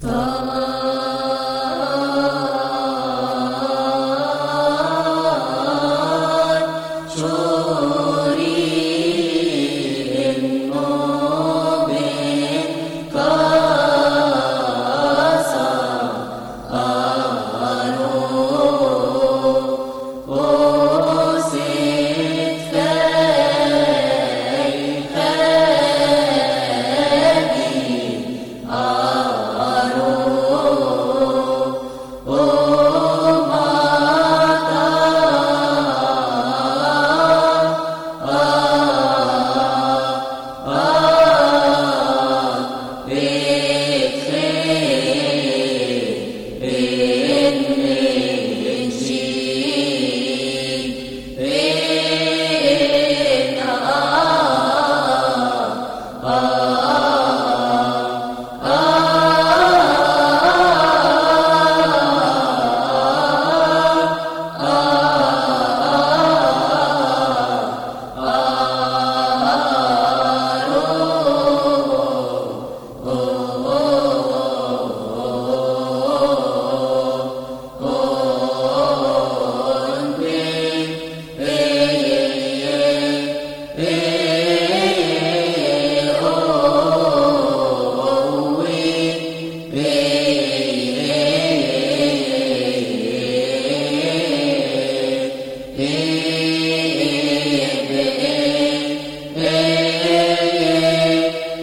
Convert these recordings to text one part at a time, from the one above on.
Tama.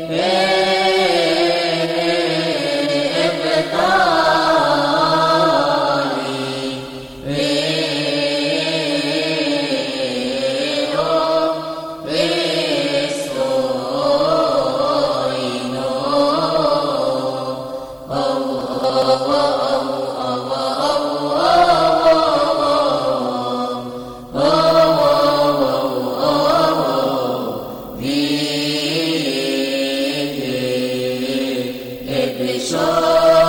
Yeah. Krishna.